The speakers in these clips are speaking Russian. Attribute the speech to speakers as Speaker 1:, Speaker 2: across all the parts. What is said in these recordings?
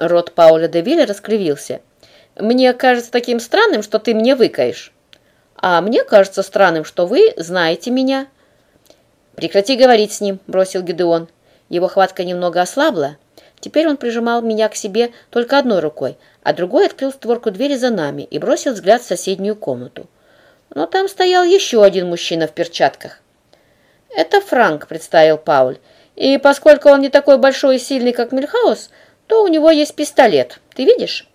Speaker 1: Рот Пауля де Вилля раскривился. «Мне кажется таким странным, что ты мне выкаешь. А мне кажется странным, что вы знаете меня». «Прекрати говорить с ним», — бросил Гидеон. Его хватка немного ослабла. Теперь он прижимал меня к себе только одной рукой, а другой открыл створку двери за нами и бросил взгляд в соседнюю комнату. Но там стоял еще один мужчина в перчатках. «Это Франк», — представил Пауль. «И поскольку он не такой большой и сильный, как Мильхаус, то у него есть пистолет. Ты видишь?»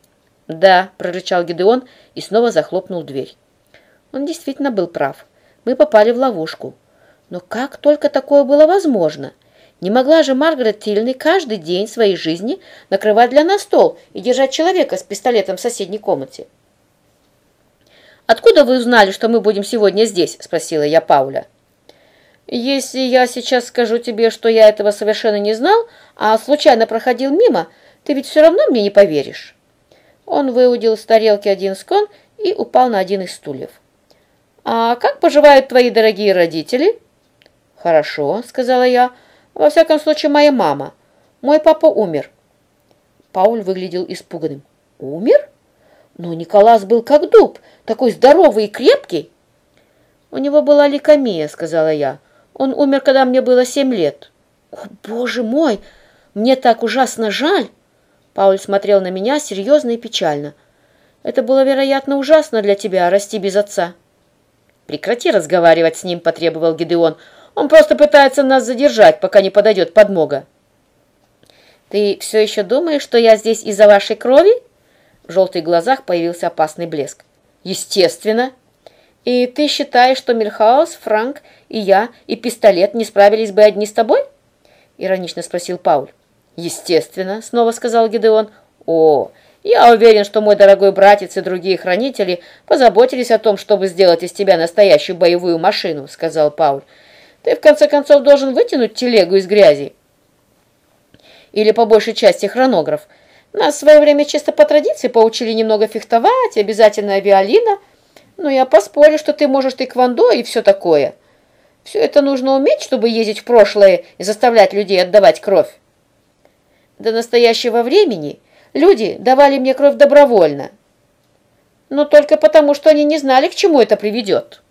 Speaker 1: «Да», — прорычал Гидеон и снова захлопнул дверь. Он действительно был прав. Мы попали в ловушку. Но как только такое было возможно? Не могла же Маргарет Тильный каждый день своей жизни накрывать для нас стол и держать человека с пистолетом в соседней комнате. «Откуда вы узнали, что мы будем сегодня здесь?» – спросила я Пауля. «Если я сейчас скажу тебе, что я этого совершенно не знал, а случайно проходил мимо, ты ведь все равно мне не поверишь». Он выудил из тарелки один скон и упал на один из стульев. «А как поживают твои дорогие родители?» «Хорошо», — сказала я. «Во всяком случае, моя мама. Мой папа умер». Пауль выглядел испуганным. «Умер? Но Николас был как дуб, такой здоровый и крепкий». «У него была лейкомия», — сказала я. «Он умер, когда мне было семь лет». «О, боже мой! Мне так ужасно жаль!» Пауль смотрел на меня серьезно и печально. «Это было, вероятно, ужасно для тебя, расти без отца». «Прекрати разговаривать с ним», — потребовал Гидеон. Он просто пытается нас задержать, пока не подойдет подмога. Ты все еще думаешь, что я здесь из-за вашей крови? В желтых глазах появился опасный блеск. Естественно. И ты считаешь, что Мильхаус, Франк и я, и пистолет не справились бы одни с тобой? Иронично спросил Пауль. Естественно, снова сказал Гидеон. О, я уверен, что мой дорогой братец и другие хранители позаботились о том, чтобы сделать из тебя настоящую боевую машину, сказал Пауль. Ты, в конце концов, должен вытянуть телегу из грязи. Или, по большей части, хронограф. Нас в свое время чисто по традиции поучили немного фехтовать, обязательно виолина. Но я поспорю, что ты можешь тэквондо и все такое. Все это нужно уметь, чтобы ездить в прошлое и заставлять людей отдавать кровь. До настоящего времени люди давали мне кровь добровольно. Но только потому, что они не знали, к чему это приведет».